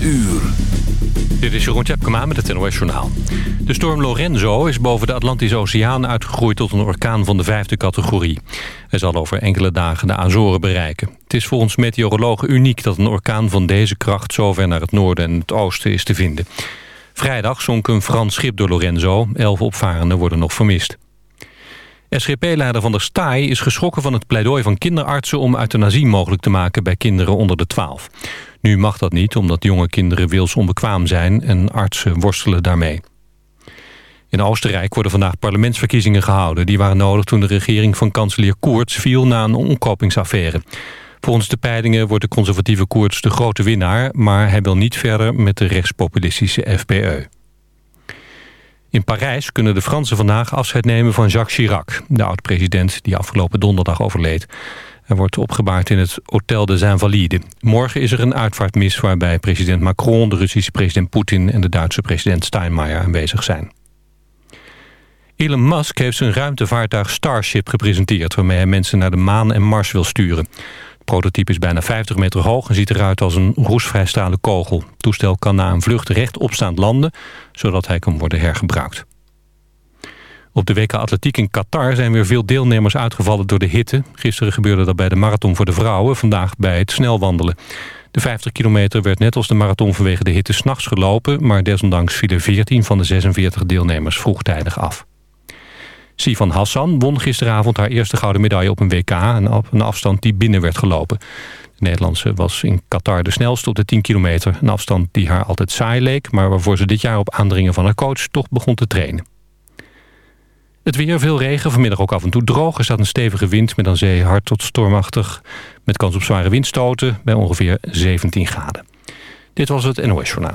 uur. Dit is Jeroen Tjepkema met het NOS Journaal. De storm Lorenzo is boven de Atlantische Oceaan uitgegroeid tot een orkaan van de vijfde categorie. Hij zal over enkele dagen de Azoren bereiken. Het is volgens meteorologen uniek dat een orkaan van deze kracht zo ver naar het noorden en het oosten is te vinden. Vrijdag zonk een Frans schip door Lorenzo. Elf opvarenden worden nog vermist. SGP-leider Van der Staaij is geschrokken van het pleidooi van kinderartsen... om euthanasie mogelijk te maken bij kinderen onder de 12. Nu mag dat niet, omdat jonge kinderen wilsonbekwaam zijn... en artsen worstelen daarmee. In Oostenrijk worden vandaag parlementsverkiezingen gehouden. Die waren nodig toen de regering van kanselier Koerts viel na een omkopingsaffaire. Volgens de peilingen wordt de conservatieve Koerts de grote winnaar... maar hij wil niet verder met de rechtspopulistische FPE. In Parijs kunnen de Fransen vandaag afscheid nemen van Jacques Chirac... de oud-president die afgelopen donderdag overleed. Hij wordt opgebaard in het Hotel de Invalides. Morgen is er een uitvaartmis waarbij president Macron... de Russische president Poetin en de Duitse president Steinmeier aanwezig zijn. Elon Musk heeft zijn ruimtevaartuig Starship gepresenteerd... waarmee hij mensen naar de maan en Mars wil sturen. Prototype is bijna 50 meter hoog en ziet eruit als een roesvrij stalen kogel. Het toestel kan na een vlucht rechtopstaand landen... zodat hij kan worden hergebruikt. Op de WK Atletiek in Qatar zijn weer veel deelnemers uitgevallen door de hitte. Gisteren gebeurde dat bij de marathon voor de vrouwen, vandaag bij het snelwandelen. De 50 kilometer werd net als de marathon vanwege de hitte s'nachts gelopen... maar desondanks vielen 14 van de 46 deelnemers vroegtijdig af. Sivan Hassan won gisteravond haar eerste gouden medaille op een WK... een afstand die binnen werd gelopen. De Nederlandse was in Qatar de snelste op de 10 kilometer. Een afstand die haar altijd saai leek... maar waarvoor ze dit jaar op aandringen van haar coach toch begon te trainen. Het weer, veel regen, vanmiddag ook af en toe droog. Er staat een stevige wind met aan zee hard tot stormachtig... met kans op zware windstoten bij ongeveer 17 graden. Dit was het NOS Journaal.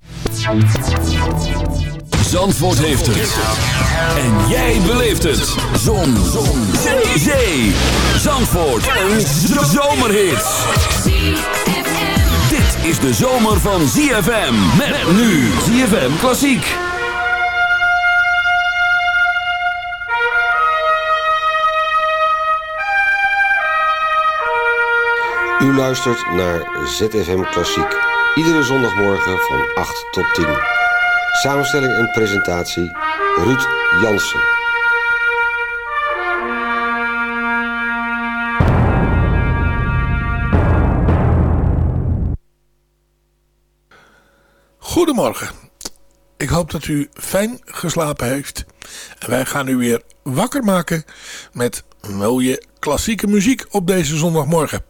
Zandvoort heeft het. En jij beleeft het. Zon. Zon. Zee. Zee. Zandvoort. Een zomerhit. Dit is de zomer van ZFM. Met nu ZFM Klassiek. U luistert naar ZFM Klassiek. Iedere zondagmorgen van 8 tot 10. Samenstelling en presentatie Ruud Jansen. Goedemorgen. Ik hoop dat u fijn geslapen heeft. En wij gaan u weer wakker maken met mooie klassieke muziek op deze zondagmorgen.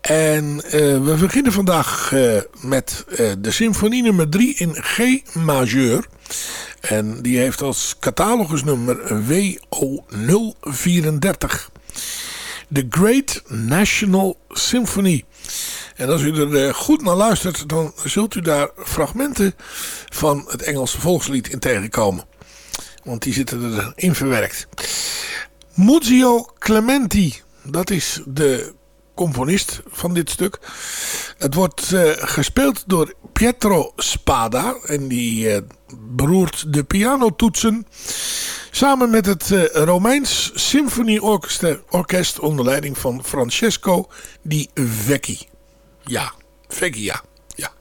En uh, we beginnen vandaag uh, met uh, de symfonie nummer 3 in G majeur. En die heeft als catalogusnummer WO034. The Great National Symphony. En als u er goed naar luistert, dan zult u daar fragmenten van het Engelse volkslied in tegenkomen. Want die zitten erin verwerkt. Muzio Clementi, dat is de componist van dit stuk. Het wordt uh, gespeeld door Pietro Spada. En die uh, beroert de pianotoetsen. Samen met het uh, Romeins Symfonieorkest onder leiding van Francesco di Vecchi. Ja, Vecchi, ja. ja.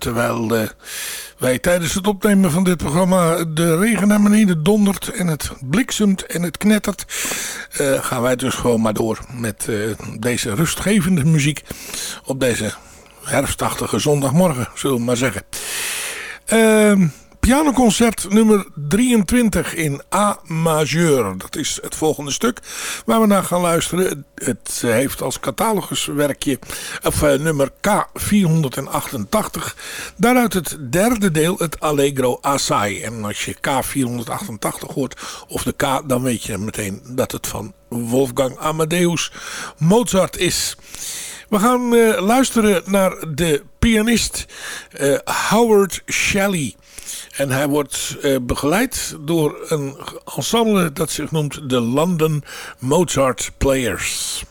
Terwijl uh, wij tijdens het opnemen van dit programma de regen naar beneden dondert en het bliksemt en het knettert, uh, gaan wij dus gewoon maar door met uh, deze rustgevende muziek op deze herfstachtige zondagmorgen, zullen we maar zeggen. Pianoconcert nummer 23 in A majeur. Dat is het volgende stuk waar we naar gaan luisteren. Het heeft als cataloguswerkje of, uh, nummer K488. Daaruit het derde deel, het Allegro Assai. En als je K488 hoort, of de K, dan weet je meteen dat het van Wolfgang Amadeus Mozart is. We gaan uh, luisteren naar de pianist uh, Howard Shelley. En hij wordt uh, begeleid door een ensemble dat zich noemt de London Mozart Players.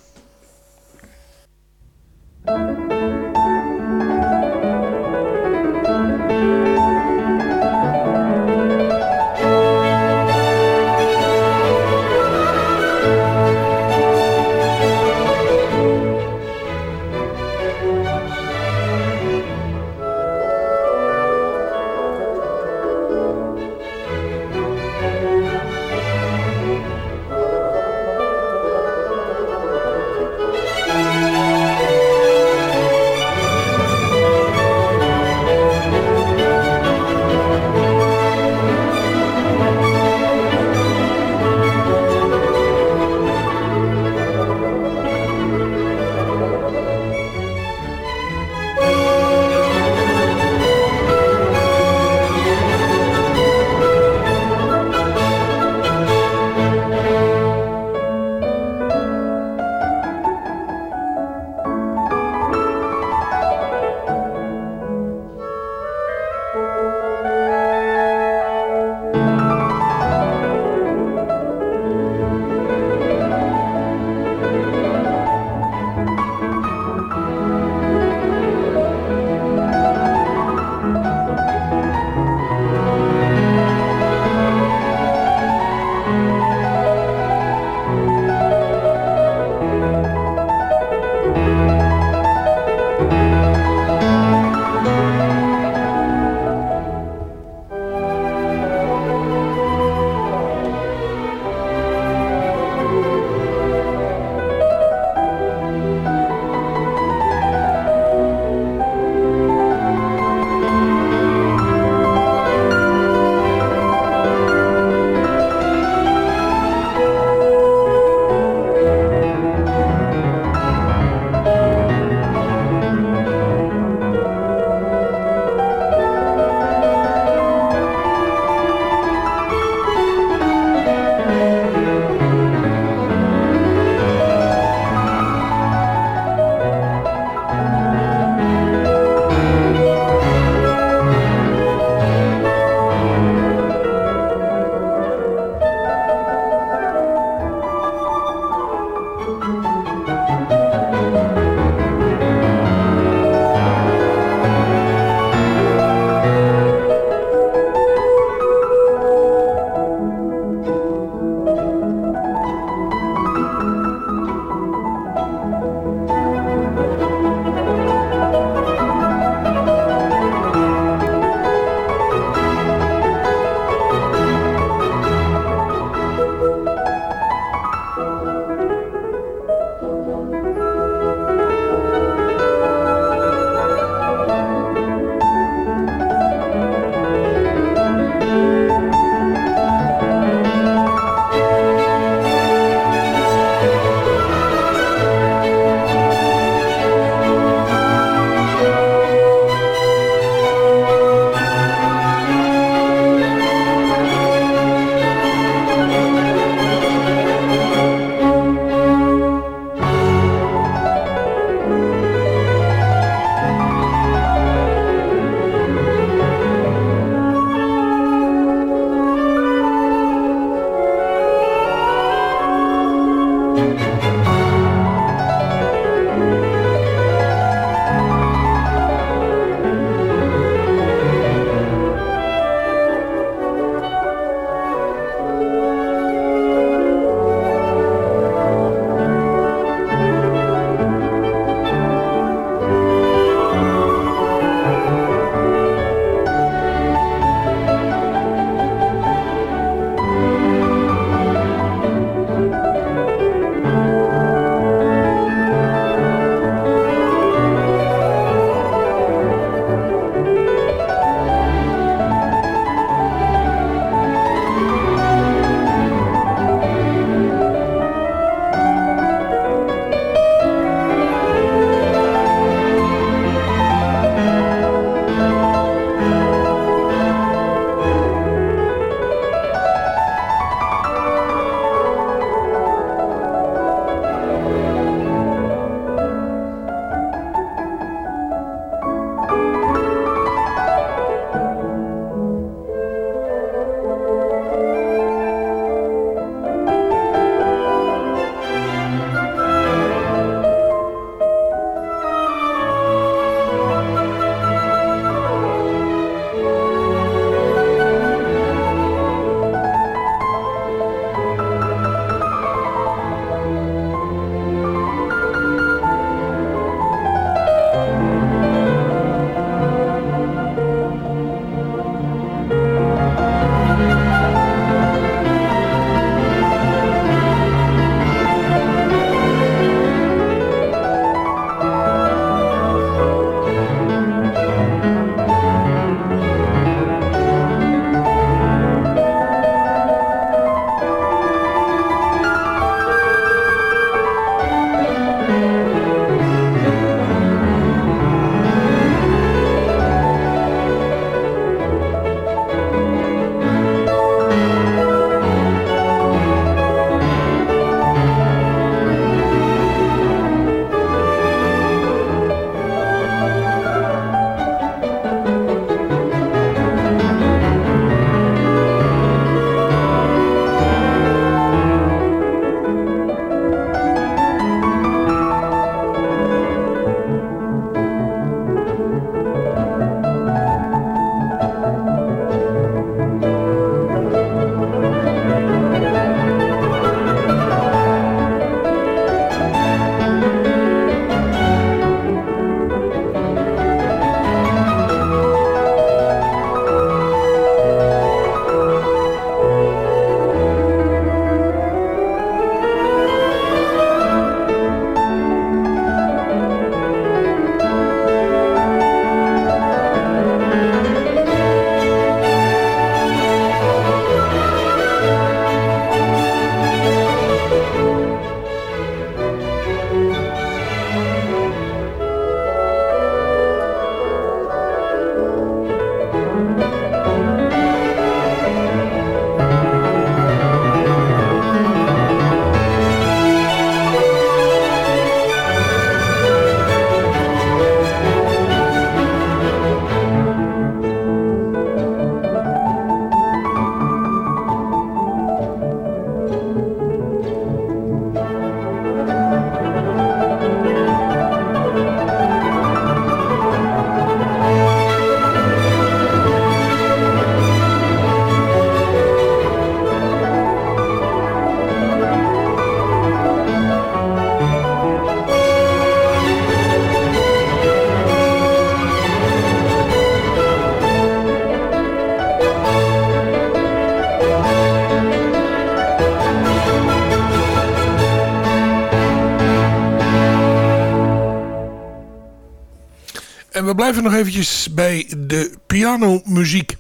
We blijven nog eventjes bij de pianomuziek.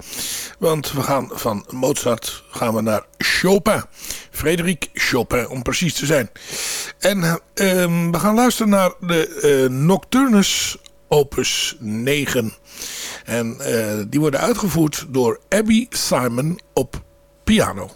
Want we gaan van Mozart gaan we naar Chopin. Frederik Chopin, om precies te zijn. En ehm, we gaan luisteren naar de uh, Nocturnus opus 9. En uh, die worden uitgevoerd door Abby Simon op piano.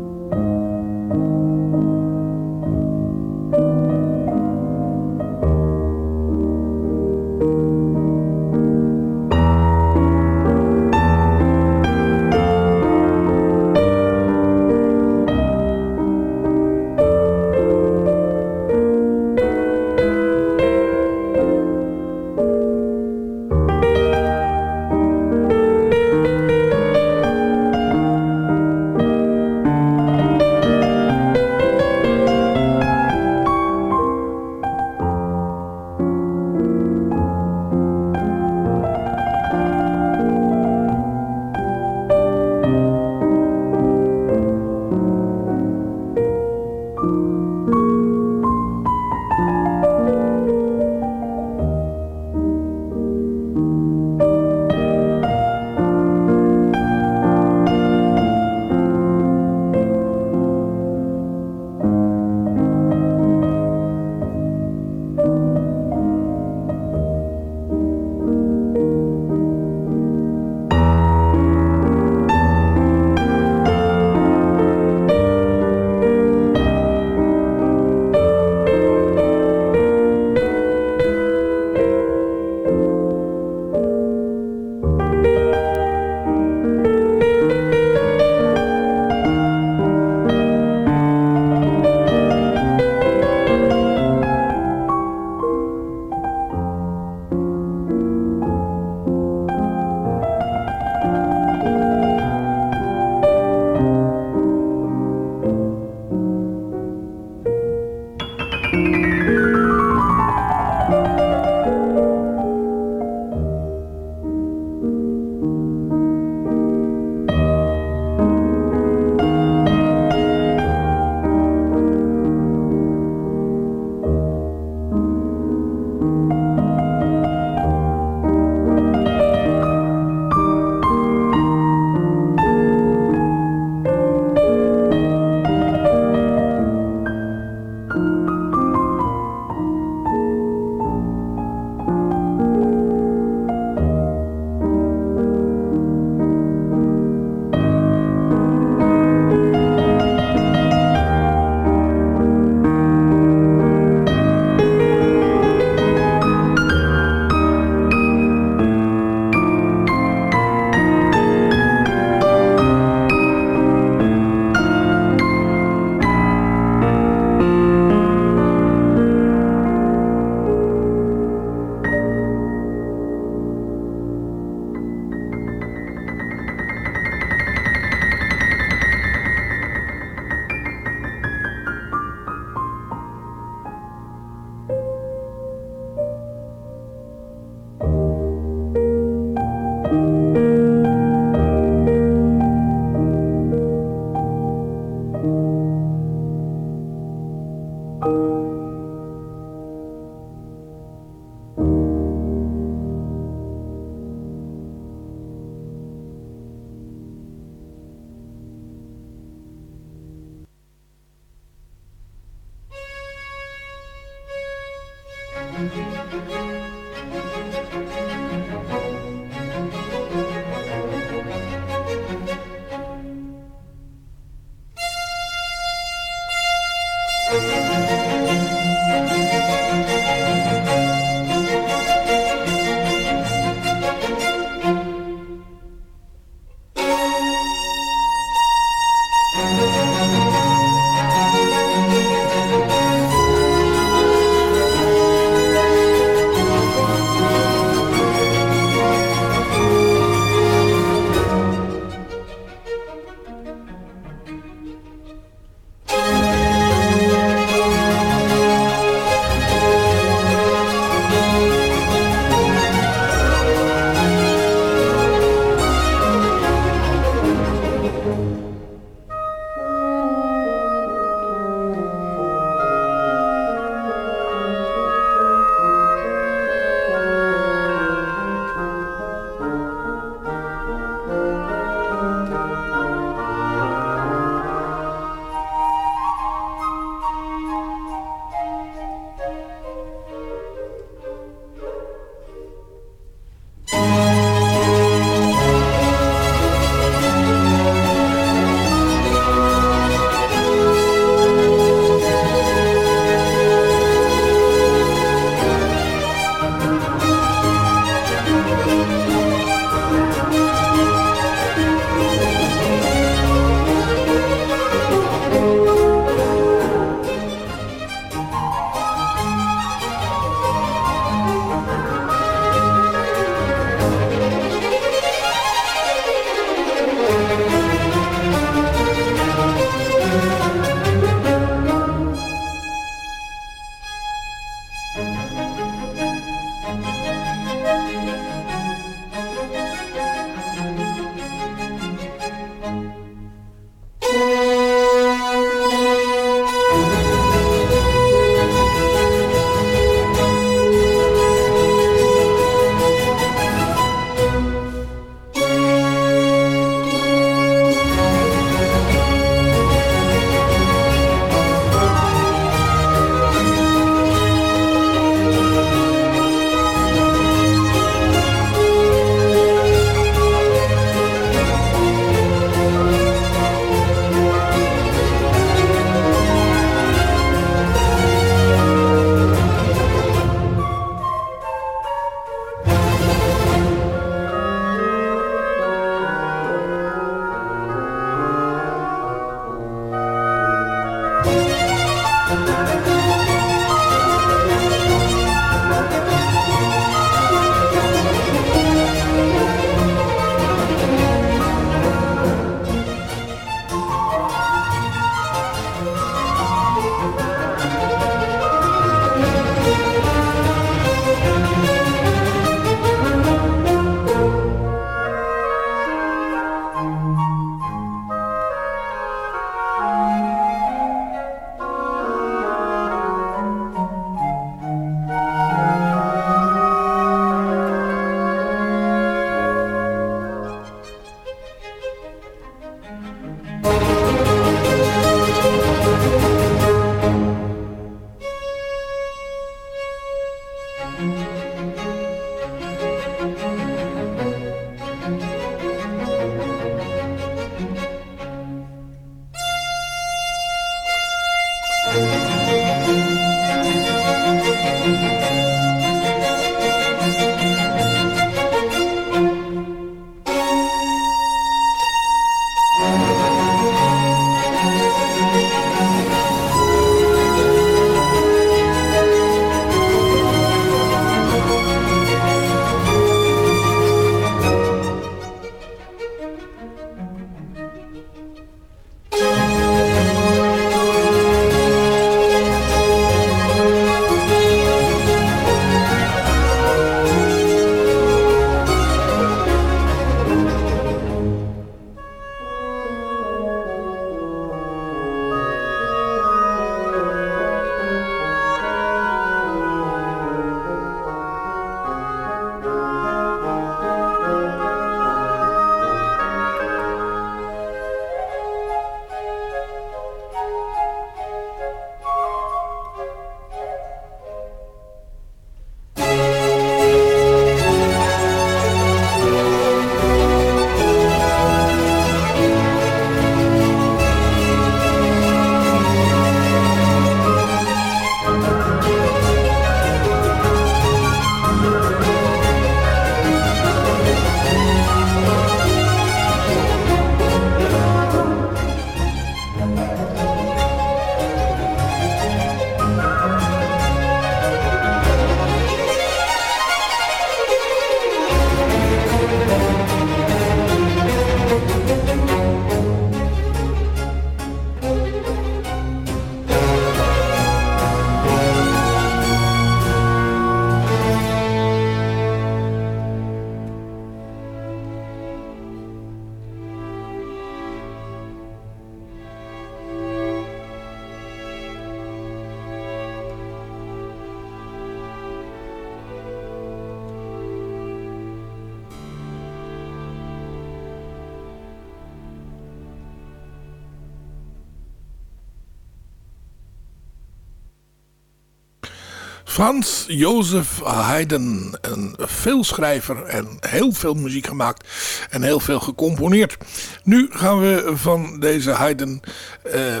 Frans Jozef Haydn, een veelschrijver en heel veel muziek gemaakt en heel veel gecomponeerd. Nu gaan we van deze Haydn, eh,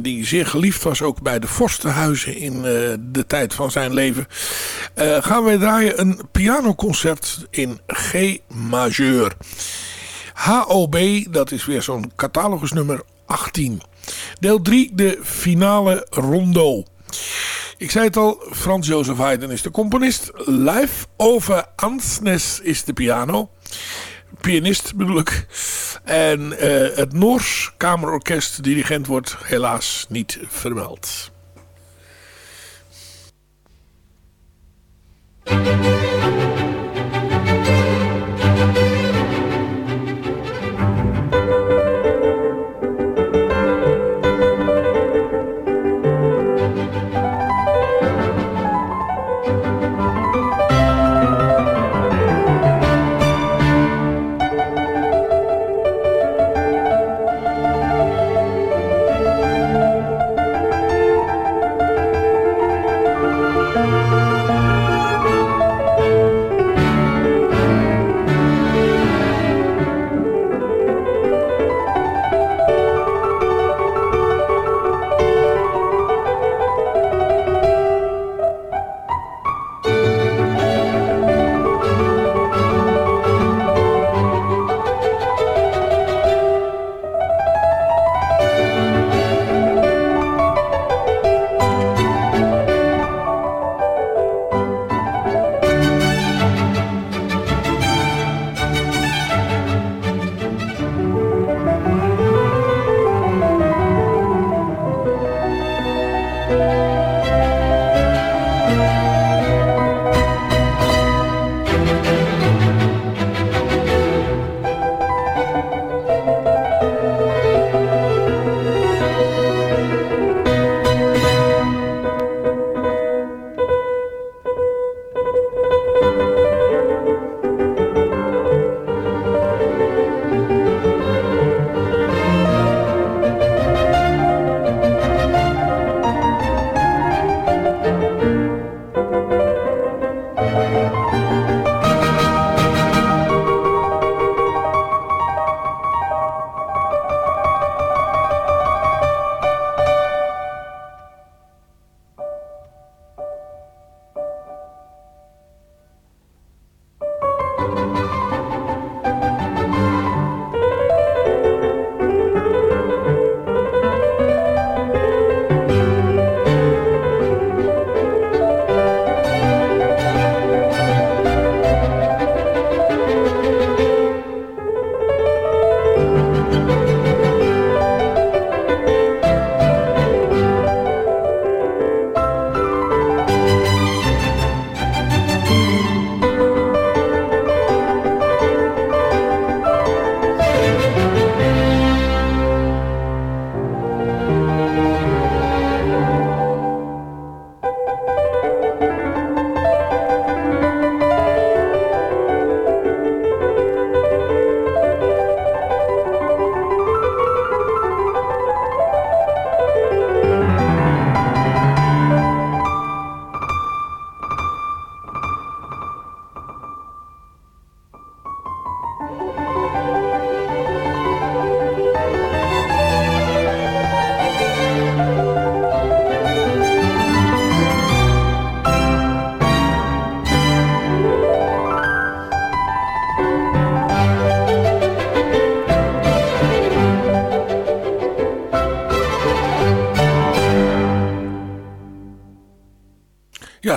die zeer geliefd was ook bij de vorstenhuizen in uh, de tijd van zijn leven, uh, gaan we draaien een pianoconcert in G majeur. HOB, dat is weer zo'n catalogusnummer 18. Deel 3, de finale rondo. Ik zei het al, Frans Jozef Haydn is de componist. Live over Ansnes is de piano. Pianist bedoel ik. En eh, het Noors Kamerorkest dirigent wordt helaas niet vermeld.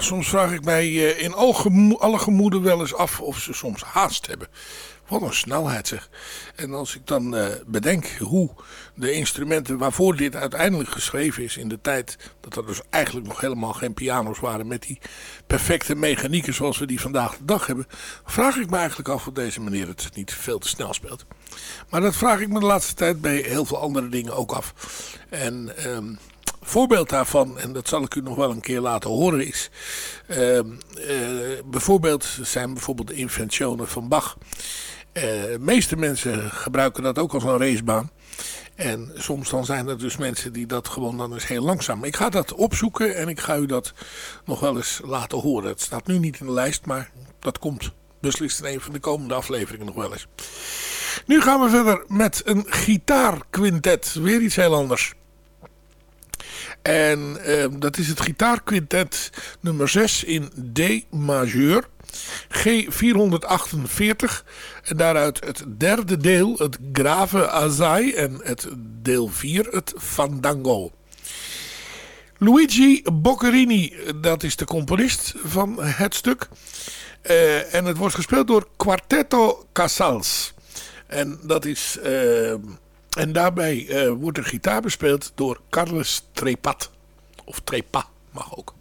Soms vraag ik mij uh, in alle gemoeden wel eens af of ze soms haast hebben. Wat een snelheid zeg. En als ik dan uh, bedenk hoe de instrumenten waarvoor dit uiteindelijk geschreven is in de tijd... dat er dus eigenlijk nog helemaal geen piano's waren met die perfecte mechanieken zoals we die vandaag de dag hebben... vraag ik me eigenlijk af of deze meneer het niet veel te snel speelt. Maar dat vraag ik me de laatste tijd bij heel veel andere dingen ook af. En... Um, voorbeeld daarvan, en dat zal ik u nog wel een keer laten horen, is uh, uh, bijvoorbeeld zijn bijvoorbeeld de inventionen van Bach. Uh, de meeste mensen gebruiken dat ook als een racebaan. En soms dan zijn er dus mensen die dat gewoon dan eens heel langzaam. Ik ga dat opzoeken en ik ga u dat nog wel eens laten horen. Het staat nu niet in de lijst, maar dat komt beslist in een van de komende afleveringen nog wel eens. Nu gaan we verder met een gitaarquintet. Weer iets heel anders. En uh, dat is het gitaarquintet nummer 6 in D majeur. G448 en daaruit het derde deel, het Grave Azai en het deel 4, het Fandango. Luigi Boccherini, dat is de componist van het stuk. Uh, en het wordt gespeeld door Quartetto Casals. En dat is... Uh, en daarbij uh, wordt de gitaar bespeeld door Carles Trepat. Of Trepa mag ook.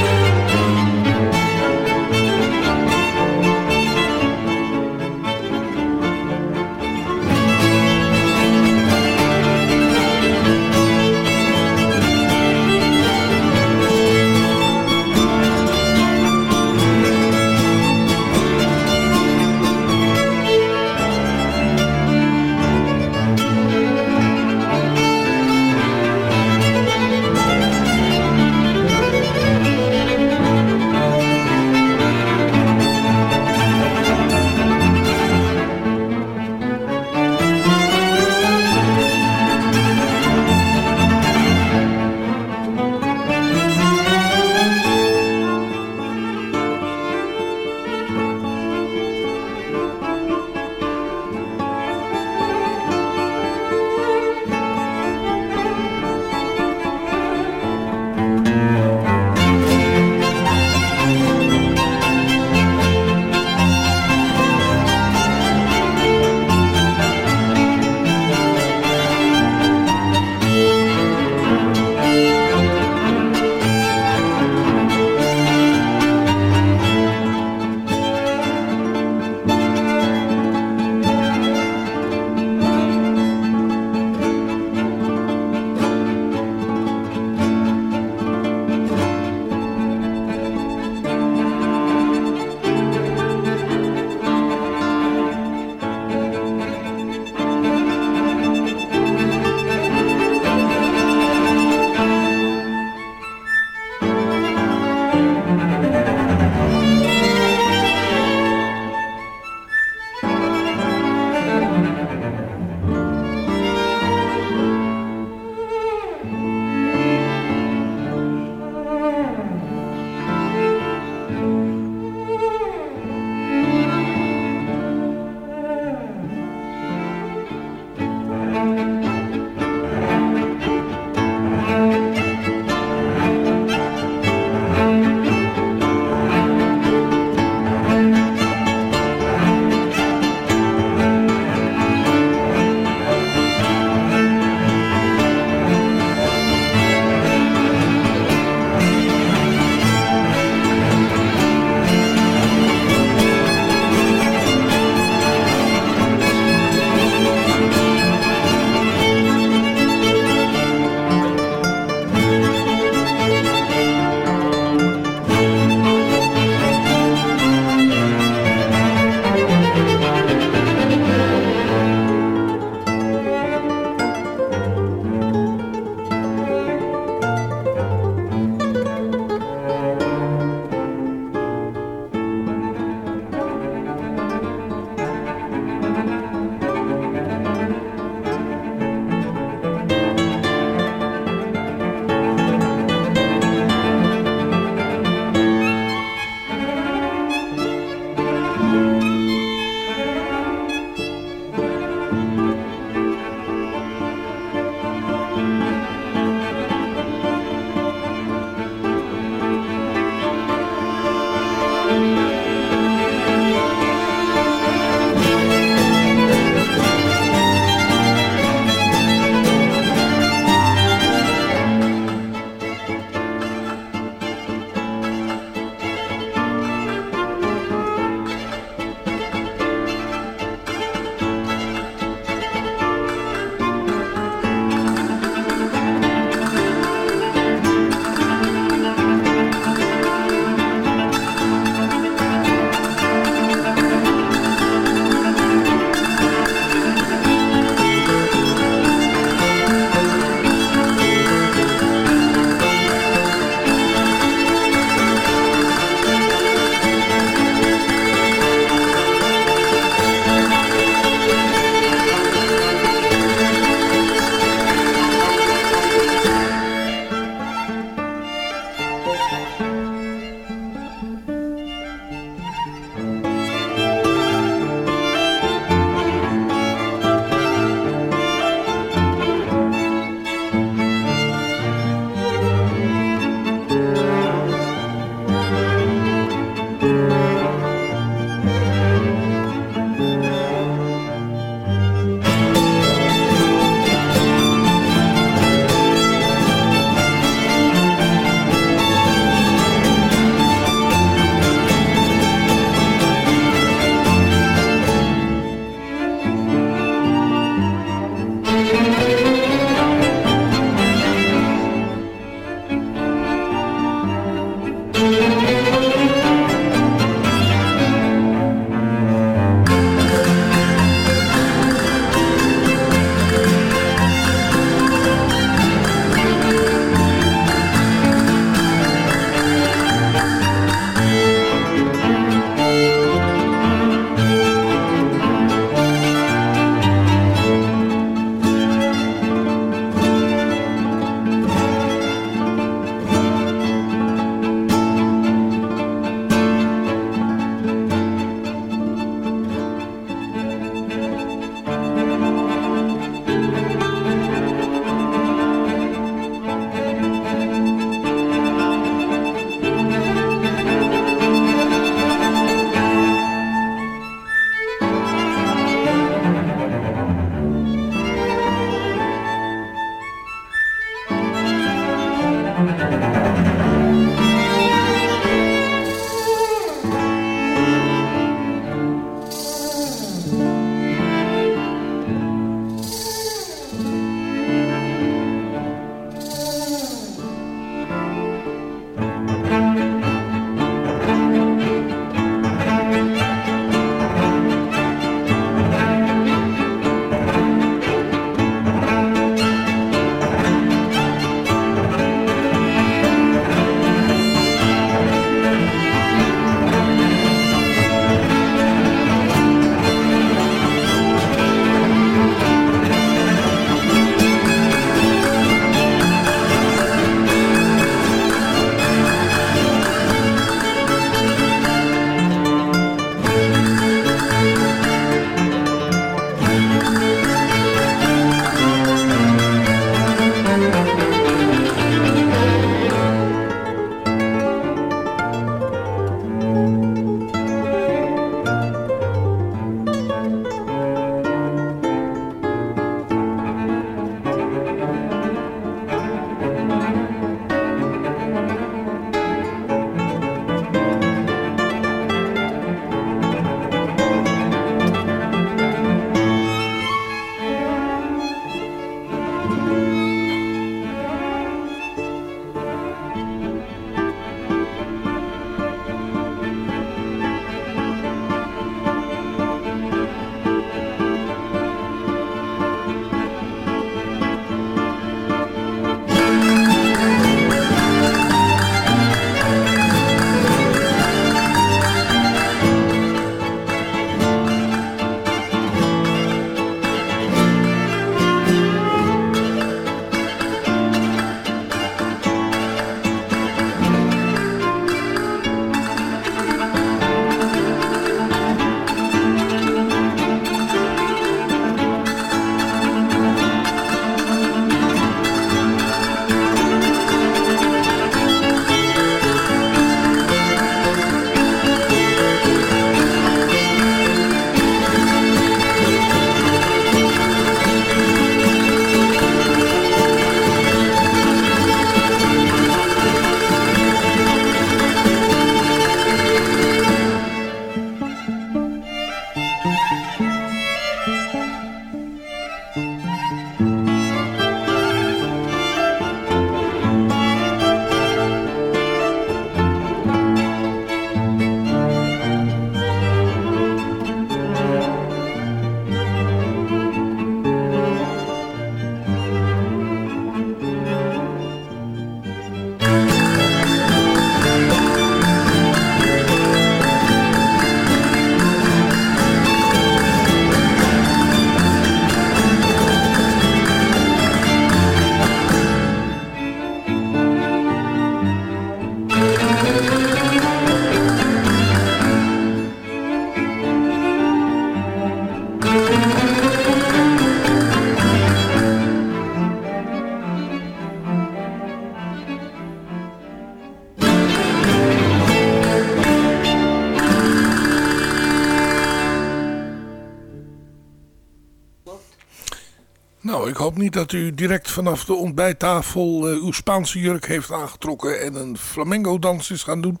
Dat u direct vanaf de ontbijttafel uh, uw Spaanse jurk heeft aangetrokken en een flamenco dans is gaan doen.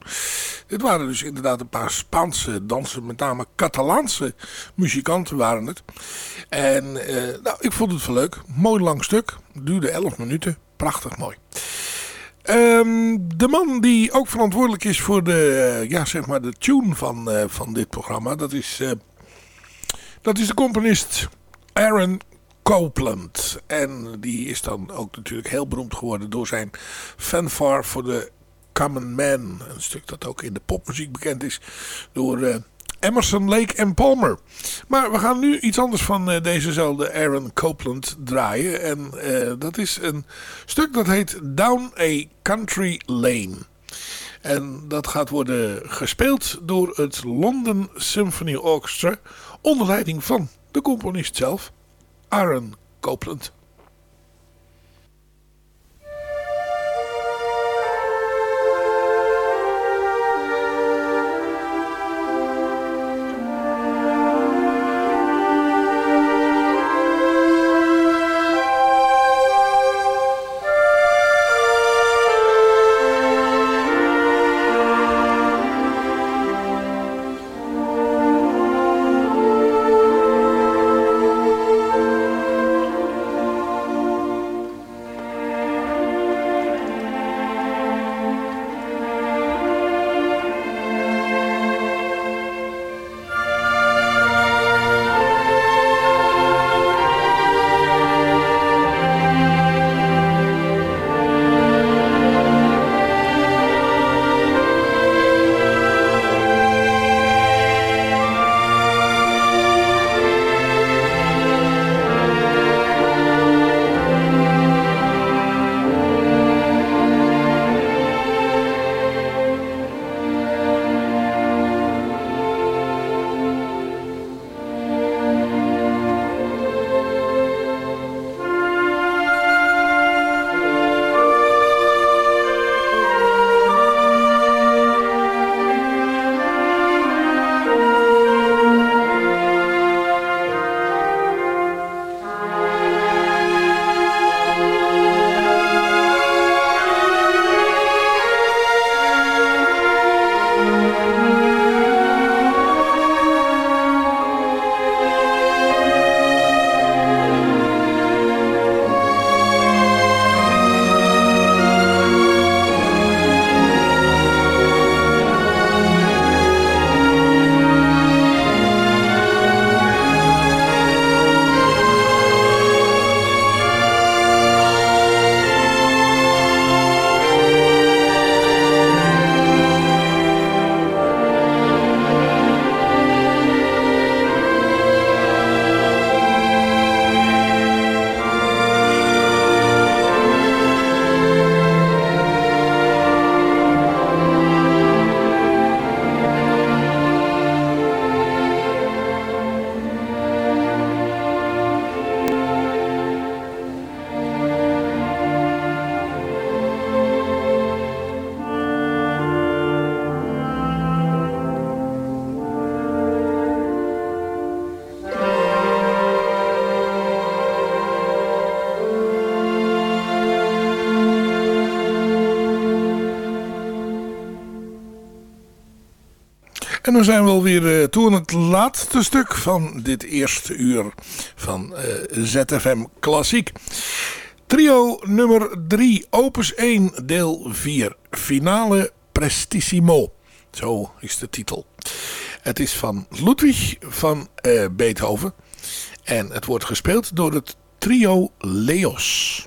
Dit waren dus inderdaad een paar Spaanse dansen, met name Catalaanse muzikanten waren het. En uh, nou, ik vond het wel leuk. Mooi lang stuk. Duurde 11 minuten. Prachtig mooi. Um, de man die ook verantwoordelijk is voor de, uh, ja, zeg maar de tune van, van dit programma, dat is, dat is de componist Aaron Copeland. En die is dan ook natuurlijk heel beroemd geworden door zijn fanfare voor de Common Man. Een stuk dat ook in de popmuziek bekend is door Emerson, Lake en Palmer. Maar we gaan nu iets anders van uh, dezezelfde Aaron Copeland draaien. En uh, dat is een stuk dat heet Down a Country Lane. En dat gaat worden gespeeld door het London Symphony Orchestra. Onder leiding van de componist zelf, Aaron Copeland. En dan zijn we alweer uh, toe aan het laatste stuk van dit eerste uur van uh, ZFM Klassiek. Trio nummer 3, opus 1, deel 4. Finale Prestissimo. Zo is de titel. Het is van Ludwig van uh, Beethoven. En het wordt gespeeld door het trio Leos.